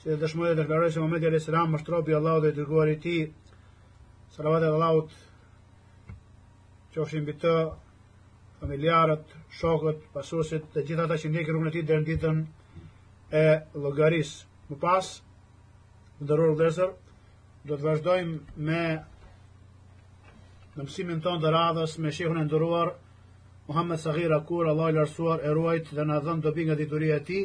Si dhe dëshmoj dhe deklaroj se Muhamedi alayhis salam është robi i Allahut dhe i dërguari i tij. Salavatet e Allahut qofshin mbi të, familjarët, shokët, pasuesit dhe gjithë ata që ndjekin rrugën e tij deri në ditën e llogaris. Më pas, të nderuar vëllezër, do të vazhdojmë me në mësimin tonë të radhës me shehun e nderuar Muhammed Sagira Kur, Allahu i lartësuar, e ruajt dhe na dhëntë dobi nga dituria e tij,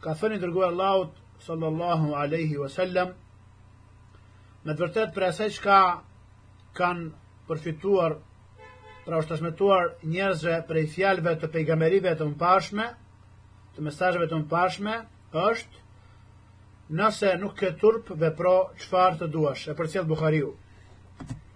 Ka thënë i dërguari i Allahut sallallahu alaihi wasallam me të vërtetë prej asaj çka kanë përfituar pra është transmetuar njerëzve prej fjalëve të pejgamberive të mëparshme, të mesazheve të mëparshme, është nëse nuk ke turp, vepro çfarë të duash, e përcjell Buhariu.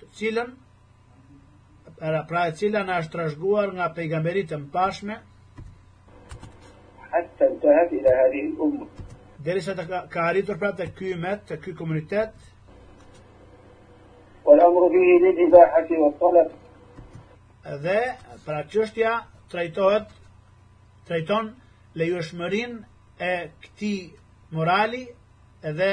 të cilën era pra e cila na është trashëguar nga pejgamberitë e mëparshme hatta intahat ila hadhihi al-umma derisa të ka, ka arritur pra te ky umet, te ky komunitet wal amru bihi lil ibahati wa talab dhe pra çështja trajtohet trajton lejueshmërinë e këtij morali dhe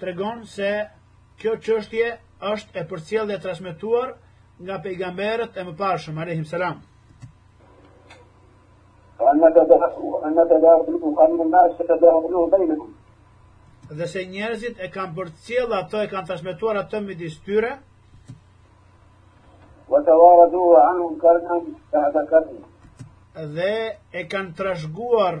tregon se kjo çështje është e përcjellë dhe e transmetuar nga pejgamberët e mëparshëm alehim selam. Dhe se njerëzit e kanë përcjellë ato e kanë transmetuar atë midis tyre. Dhe e kanë trashëguar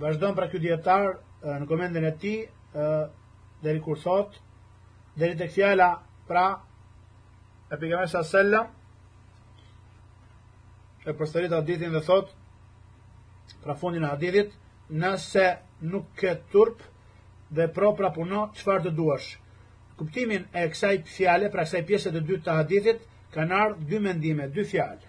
Vazhdon pra ky dietar në komentin e tij deri kur thot deri tek fjala pra e pejgamberit sa selam e përsërit hadithin dhe thot pra fundin e hadithit nëse nuk ke turp vepro pra puno çfarë të duash kuptimin e kësaj fjale pra kësaj pjese të dytë të hadithit kanë ardhur dy mendime dy fjalë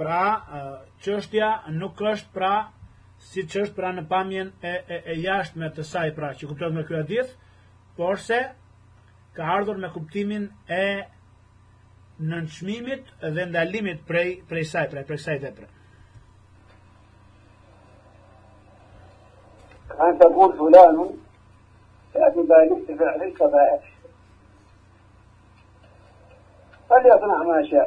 Pra, çështja nuk është pra siç është pra në pamjen e, e, e jashtme të saj pra që kuptohet me ky hadith, porse ka ardhur me kuptimin e nënçmimit dhe ndalimit prej, prej saj, prej, prej saj vepre. Kanë të burë fulanu, se atë në bajnë të fërëri ka bajnë. Falja të në hama shë,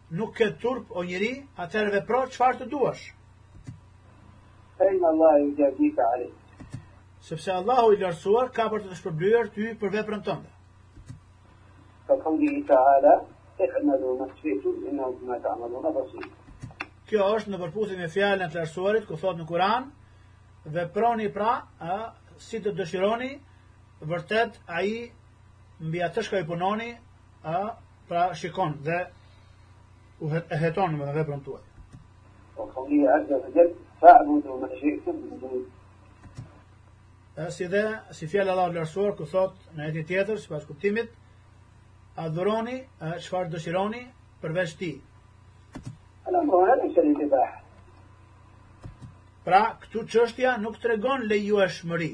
Nuk ke turp o njeri, atëherë vepro çfarë të duash. Fe innallahe juxhazike alejhi. Sepse Allahu i lartësuar ka për të të shpërblyer ty për veprën tënde. Ke kaulihi teala, i'melu ma shi'tum, innehu bima ta'melune basir. Kjo është në përputhje me fjalën e të lartësuarit, ku thotë në Kur'an, veproni pra, a, si të dëshironi, vërtet ai mbi atë shka i punoni, A, pra shikon dhe e heton veprën tuaj. Po po i ajë të jetë sa më të më shikon më të E si dhe, si fjala Allahut lartësuar, ku thot në ajetin tjetër, sipas kuptimit, adhuroni, a çfarë dëshironi, përveç tij. Alam kore, në qëri të bëhë. Pra, këtu çështja nuk tregon lejueshmëri.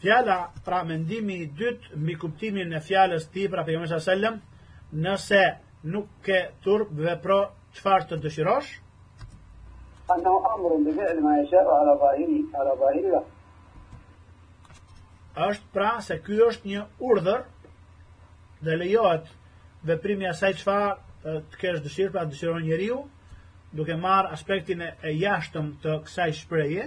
Fjala, pra mendimi i dytë mbi kuptimin e fjalës së tij pra pejgamberit sallallahu alajhi wasallam, nëse nuk ke turp vepro çfarë të dëshirosh? Annahu amrun bi fi'l ma yasha ala zahirihi, ala zahirihi. Është pra se ky është një urdhër dhe lejohet veprimi i asaj çfarë të kesh dëshirë pra dëshiron njeriu duke marrë aspektin e jashtëm të kësaj shprehje,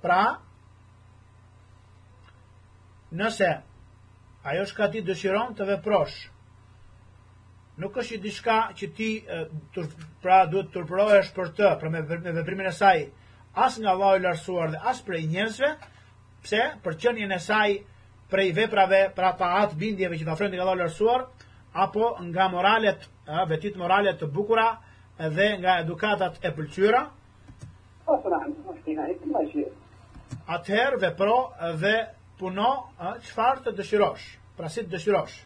Pra, nëse ajo shka ti dëshiron të veprosh, nuk është diçka që ti të, pra duhet të turpërohesh për të, pra me, me veprimin e saj, as nga Allahu i lartësuar dhe as prej njerëzve, por për qenien e saj prej veprave, pra ta'at bindjeve që të afrojnë nga Allahu i lartësuar, apo nga moralet, vetitë morale të bukura, Dhe nga edukatat e pëlqyera. Po pra, më shtina, e ti ma që. Atëherë vepro dhe puno çfarë të dëshirosh, pra si të dëshirosh.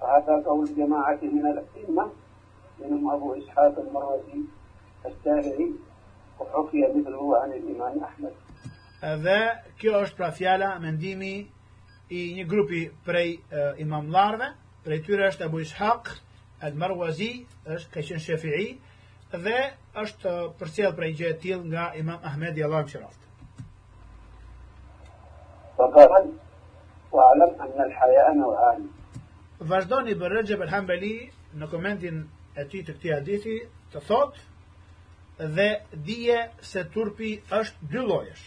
Hadha kaulu xhemaatin minel eimme, minhum Abu Ishak el Meruezi esh-Shafii, ue hukije mithluhu anil imami Ahmed. Dhe kjo është pra fjala mendimi i një grupi prej imamllarëve, Prej tyre është Abu Ishaq al-Marwazi, është ka qenë Shafi'i dhe është përcjellë një gjë e tillë nga Imam Ahmedi Allahu e mëshiroftë. Faqaran wa alam anna al-haya'a naw'an. Vazhdon ibn Rajab al-Hanbali në komentin e tij të këtij hadithi e thotë dhe dije se turpi është dy llojesh.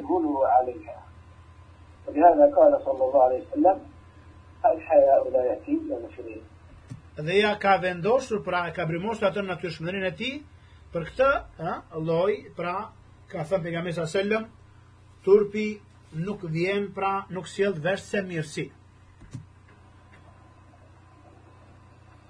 Gulu alejha. Lihadha kala sallallahu alaihi wasallam, al haja u la jati ila bi hajrin. Dhe ja ka vendosur, pra e ka brumosur atë në natyrshmërinë e tij, për këtë, ha, lloj, pra, ka thënë Pejgamberi sallam, turpi nuk vjen, pra, nuk sjell veçse mirësi.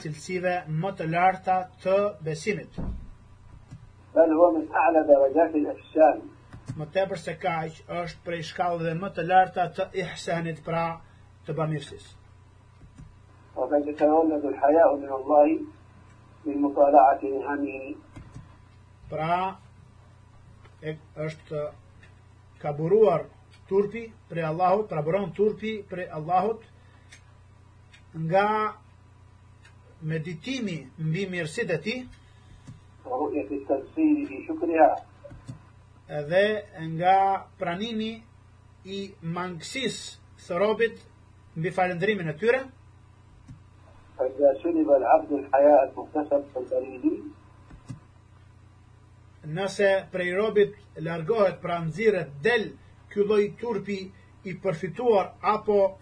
cilësive më të larta të besimit. Bel huwa min a'la darajat al-ihsan. Më tepër se kaq është prej shkallëve më të larta të ihsanit, pra të bamirësisë. Wa qad yatawallad al-haya'u min Allah min mutala'ati ni'amihi. Pra është ka buruar turpi prej Allahut, pra buron turpi prej Allahut, nga meditimi mbi mirësitë e tij dhe nga pranimi i mangësisë së robit mbi falënderimin e tyre nëse prej robit largohet pra nxirret del ky lloj turpi i përfituar apo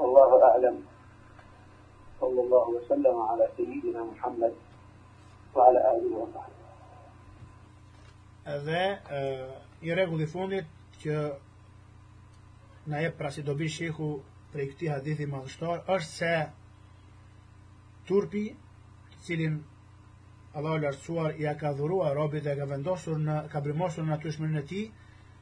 Allahu a'lam. Sallallahu wasallam ala sayyidina Muhammad wa ala alihi wa sahbihi. Edhe rregulli i fundit që na jep pra si dobi shehu prej këtij hadithi madhështor është se turpi të cilin Allahu i Lartësuar ja ka dhuruar robit dhe ka vendosur në ka brumosur në natyrshmërinë e tij